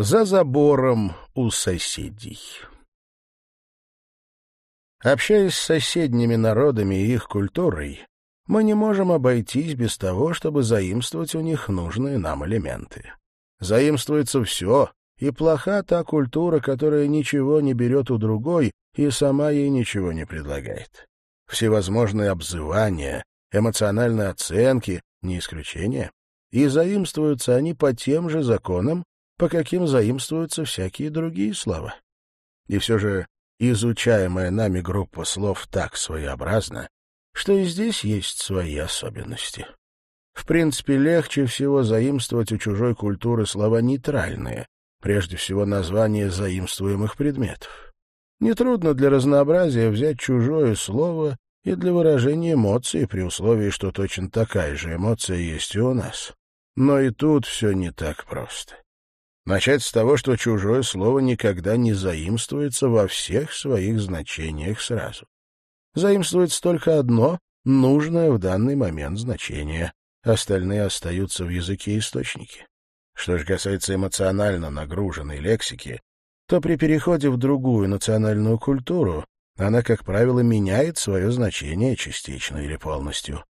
За забором у соседей. Общаясь с соседними народами и их культурой, мы не можем обойтись без того, чтобы заимствовать у них нужные нам элементы. Заимствуется все, и плоха та культура, которая ничего не берет у другой и сама ей ничего не предлагает. Всевозможные обзывания, эмоциональные оценки — не исключение. И заимствуются они по тем же законам, по каким заимствуются всякие другие слова. И все же изучаемая нами группа слов так своеобразна, что и здесь есть свои особенности. В принципе, легче всего заимствовать у чужой культуры слова нейтральные, прежде всего названия заимствуемых предметов. Нетрудно для разнообразия взять чужое слово и для выражения эмоций, при условии, что точно такая же эмоция есть и у нас. Но и тут все не так просто. Начать с того, что чужое слово никогда не заимствуется во всех своих значениях сразу. Заимствуется только одно, нужное в данный момент значение. Остальные остаются в языке источники. Что же касается эмоционально нагруженной лексики, то при переходе в другую национальную культуру она, как правило, меняет свое значение частично или полностью.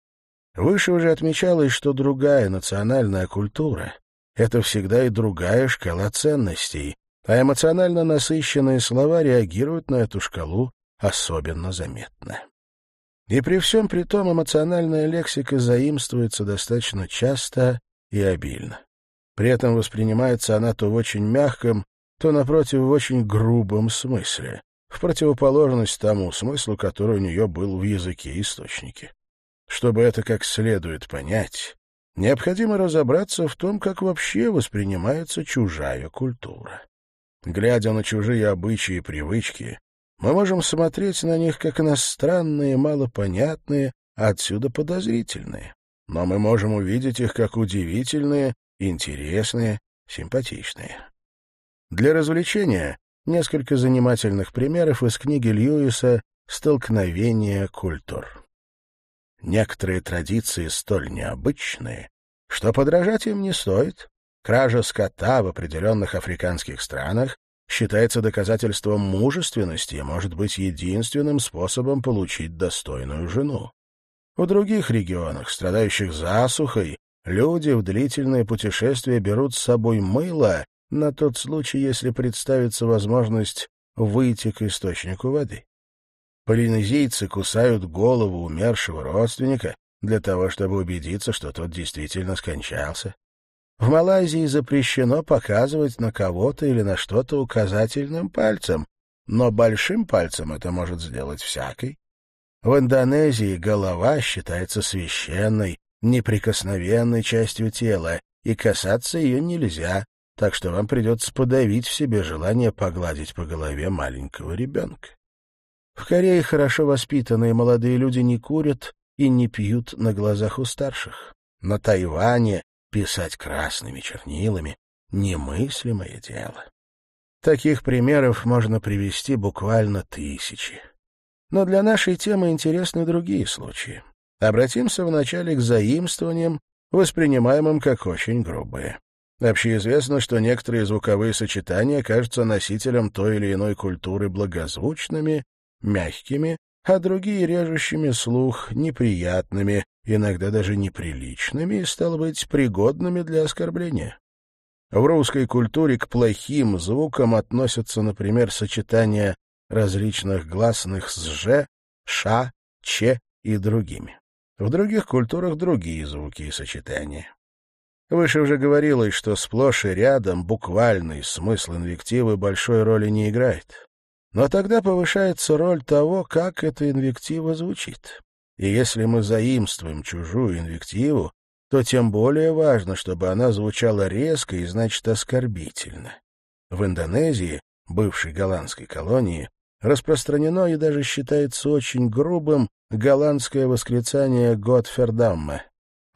Выше уже отмечалось, что другая национальная культура это всегда и другая шкала ценностей, а эмоционально насыщенные слова реагируют на эту шкалу особенно заметно. И при всем при том эмоциональная лексика заимствуется достаточно часто и обильно. При этом воспринимается она то в очень мягком, то, напротив, в очень грубом смысле, в противоположность тому смыслу, который у нее был в языке источники. Чтобы это как следует понять, необходимо разобраться в том, как вообще воспринимается чужая культура. Глядя на чужие обычаи и привычки, мы можем смотреть на них как на странные, малопонятные, а отсюда подозрительные. Но мы можем увидеть их как удивительные, интересные, симпатичные. Для развлечения несколько занимательных примеров из книги Льюиса «Столкновение культур». Некоторые традиции столь необычные, что подражать им не стоит. Кража скота в определенных африканских странах считается доказательством мужественности и может быть единственным способом получить достойную жену. В других регионах, страдающих засухой, люди в длительное путешествие берут с собой мыло на тот случай, если представится возможность выйти к источнику воды. Полинезийцы кусают голову умершего родственника для того, чтобы убедиться, что тот действительно скончался. В Малайзии запрещено показывать на кого-то или на что-то указательным пальцем, но большим пальцем это может сделать всякий. В Индонезии голова считается священной, неприкосновенной частью тела, и касаться ее нельзя, так что вам придется подавить в себе желание погладить по голове маленького ребенка. В Корее хорошо воспитанные молодые люди не курят и не пьют на глазах у старших. На Тайване писать красными чернилами — немыслимое дело. Таких примеров можно привести буквально тысячи. Но для нашей темы интересны другие случаи. Обратимся вначале к заимствованиям, воспринимаемым как очень грубые. Общеизвестно, что некоторые звуковые сочетания кажутся носителям той или иной культуры благозвучными мягкими, а другие режущими слух, неприятными, иногда даже неприличными стало быть, пригодными для оскорбления. В русской культуре к плохим звукам относятся, например, сочетания различных гласных с «ж», «ша», «че» и другими. В других культурах другие звуки и сочетания. Выше уже говорилось, что сплошь и рядом буквальный смысл инвективы большой роли не играет. Но тогда повышается роль того, как эта инвектива звучит. И если мы заимствуем чужую инвективу, то тем более важно, чтобы она звучала резко и, значит, оскорбительно. В Индонезии, бывшей голландской колонии, распространено и даже считается очень грубым голландское восклицание «Готфердамме»,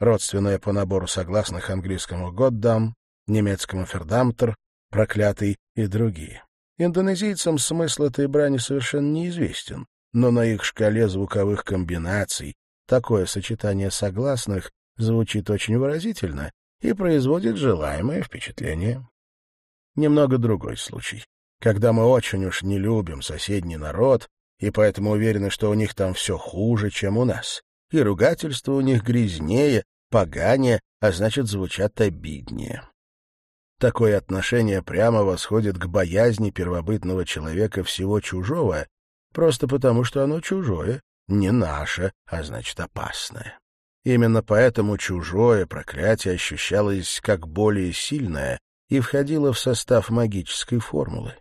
родственное по набору согласных английскому «Годдам», немецкому «Фердамтер», «Проклятый» и другие. Индонезийцам смысл этой брани совершенно неизвестен, но на их шкале звуковых комбинаций такое сочетание согласных звучит очень выразительно и производит желаемое впечатление. немного другой случай. Когда мы очень уж не любим соседний народ, и поэтому уверены, что у них там все хуже, чем у нас, и ругательства у них грязнее, поганее, а значит, звучат обиднее. Такое отношение прямо восходит к боязни первобытного человека всего чужого, просто потому что оно чужое, не наше, а значит опасное. Именно поэтому чужое проклятие ощущалось как более сильное и входило в состав магической формулы.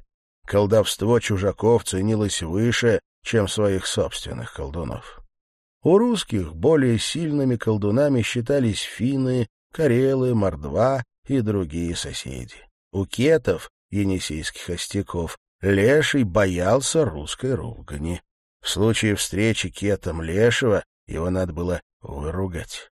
Колдовство чужаков ценилось выше, чем своих собственных колдунов. У русских более сильными колдунами считались финны, карелы, мордва и другие соседи. У кетов, енисейских остяков, леший боялся русской ругани. В случае встречи кетом лешего его надо было выругать.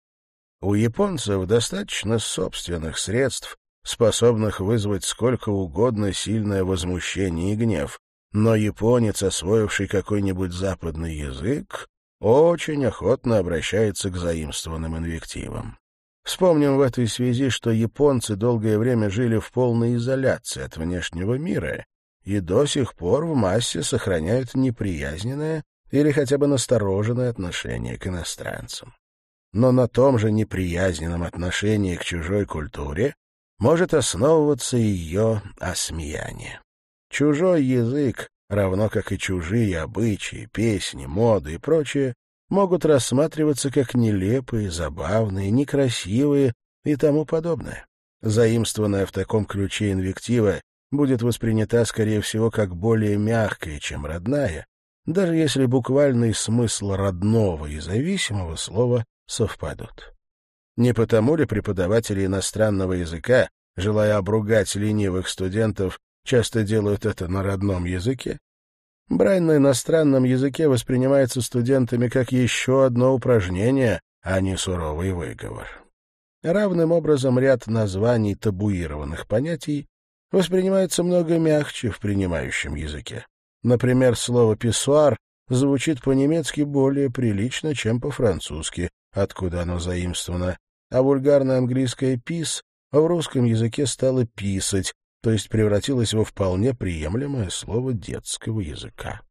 У японцев достаточно собственных средств, способных вызвать сколько угодно сильное возмущение и гнев, но японец, освоивший какой-нибудь западный язык, очень охотно обращается к заимствованным инвективам. Вспомним в этой связи, что японцы долгое время жили в полной изоляции от внешнего мира и до сих пор в массе сохраняют неприязненное или хотя бы настороженное отношение к иностранцам. Но на том же неприязненном отношении к чужой культуре может основываться ее осмеяние. Чужой язык равно как и чужие обычаи, песни, моды и прочее, могут рассматриваться как нелепые, забавные, некрасивые и тому подобное. Заимствованная в таком ключе инвектива будет воспринята, скорее всего, как более мягкая, чем родная, даже если буквальный смысл родного и зависимого слова совпадут. Не потому ли преподаватели иностранного языка, желая обругать ленивых студентов, часто делают это на родном языке, брань на иностранном языке воспринимается студентами как еще одно упражнение, а не суровый выговор. Равным образом ряд названий табуированных понятий воспринимается много мягче в принимающем языке. Например, слово «писсуар» звучит по-немецки более прилично, чем по-французски, откуда оно заимствовано, а вульгарное английское «пис» в русском языке стало «писать», то есть превратилось во вполне приемлемое слово детского языка.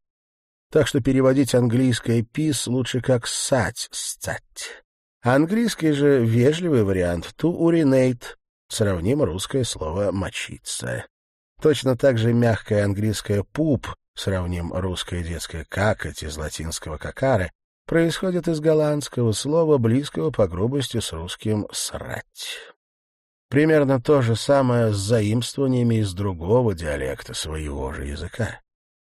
Так что переводить английское «пис» лучше как «сать», «стать». Английский же вежливый вариант «to urinate», сравнимо русское слово «мочиться». Точно так же мягкое английское «пуп», сравним русское детское «какать» из латинского «какаре», происходит из голландского слова, близкого по грубости с русским «срать». Примерно то же самое с заимствованиями из другого диалекта своего же языка.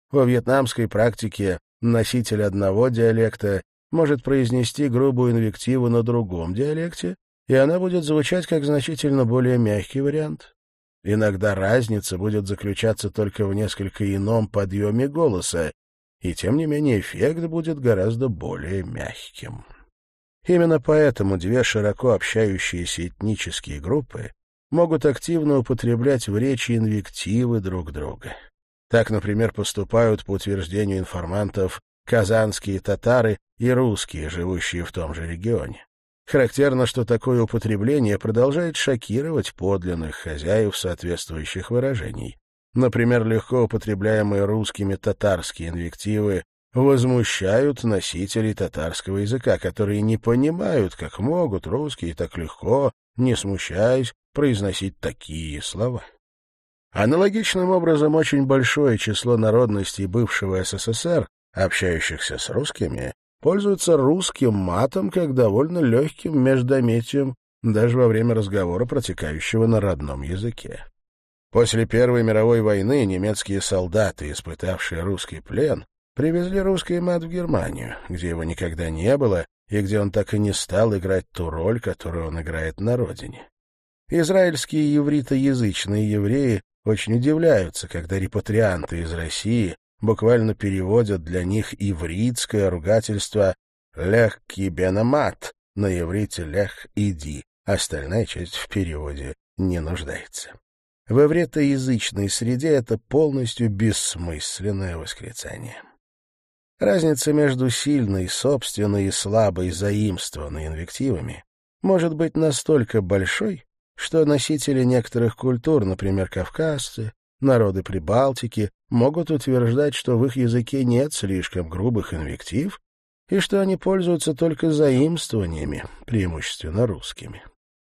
Во вьетнамской практике носитель одного диалекта может произнести грубую инвективу на другом диалекте, и она будет звучать как значительно более мягкий вариант. Иногда разница будет заключаться только в несколько ином подъеме голоса, и тем не менее эффект будет гораздо более мягким. Именно поэтому две широко общающиеся этнические группы могут активно употреблять в речи инвективы друг друга. Так, например, поступают, по утверждению информантов, казанские татары и русские, живущие в том же регионе. Характерно, что такое употребление продолжает шокировать подлинных хозяев соответствующих выражений. Например, легко употребляемые русскими татарские инвективы возмущают носителей татарского языка, которые не понимают, как могут русские так легко, не смущаясь, произносить такие слова. Аналогичным образом очень большое число народностей бывшего СССР, общающихся с русскими, пользуются русским матом как довольно легким междометием даже во время разговора, протекающего на родном языке. После Первой мировой войны немецкие солдаты, испытавшие русский плен, Привезли русский мат в Германию, где его никогда не было и где он так и не стал играть ту роль, которую он играет на родине. Израильские евритоязычные евреи очень удивляются, когда репатрианты из России буквально переводят для них ивритское ругательство «лех кибенамат» на иврите «лех иди». Остальная часть в переводе не нуждается. В ивритоязычной среде это полностью бессмысленное восклицание. Разница между сильной, собственной и слабой заимствованной инвективами может быть настолько большой, что носители некоторых культур, например, кавказцы, народы Прибалтики, могут утверждать, что в их языке нет слишком грубых инвектив и что они пользуются только заимствованиями, преимущественно русскими.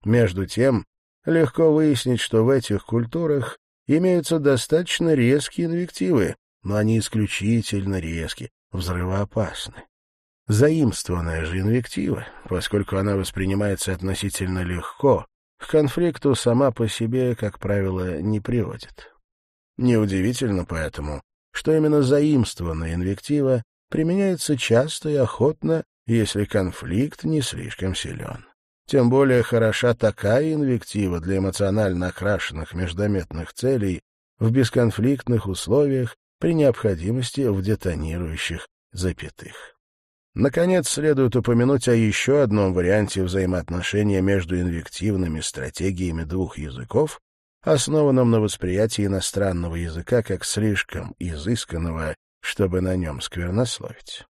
Между тем, легко выяснить, что в этих культурах имеются достаточно резкие инвективы, но они исключительно резки, взрывоопасны. Заимствованная же инвектива, поскольку она воспринимается относительно легко, к конфликту сама по себе, как правило, не приводит. Неудивительно поэтому, что именно заимствованная инвектива применяется часто и охотно, если конфликт не слишком силен. Тем более хороша такая инвектива для эмоционально окрашенных междометных целей в бесконфликтных условиях при необходимости в детонирующих запятых. Наконец, следует упомянуть о еще одном варианте взаимоотношения между инвективными стратегиями двух языков, основанном на восприятии иностранного языка как слишком изысканного, чтобы на нем сквернословить.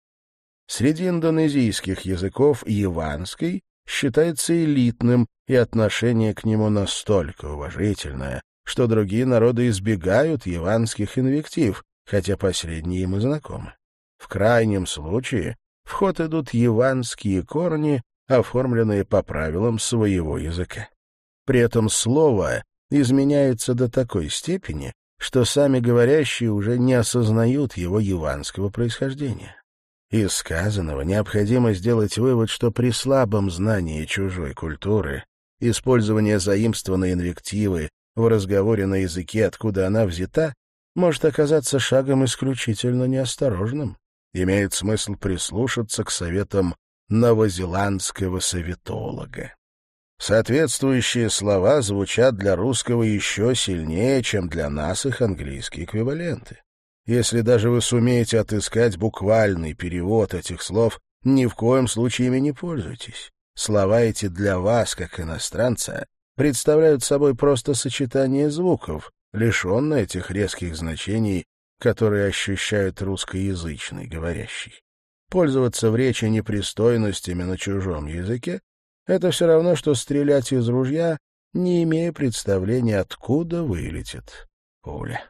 Среди индонезийских языков яванский считается элитным, и отношение к нему настолько уважительное, что другие народы избегают яванских инвектив, хотя последние и знакомы. В крайнем случае в ход идут яванские корни, оформленные по правилам своего языка. При этом слово изменяется до такой степени, что сами говорящие уже не осознают его яванского происхождения. Из сказанного необходимо сделать вывод, что при слабом знании чужой культуры использование заимствованной инвективы в разговоре на языке, откуда она взята, может оказаться шагом исключительно неосторожным имеет смысл прислушаться к советам новозеландского советолога. Соответствующие слова звучат для русского еще сильнее, чем для нас их английские эквиваленты. Если даже вы сумеете отыскать буквальный перевод этих слов, ни в коем случае ими не пользуйтесь. Слова эти для вас, как иностранца, представляют собой просто сочетание звуков, лишенное этих резких значений которые ощущает русскоязычный говорящий. Пользоваться в речи непристойностями на чужом языке — это все равно, что стрелять из ружья, не имея представления, откуда вылетит пуля.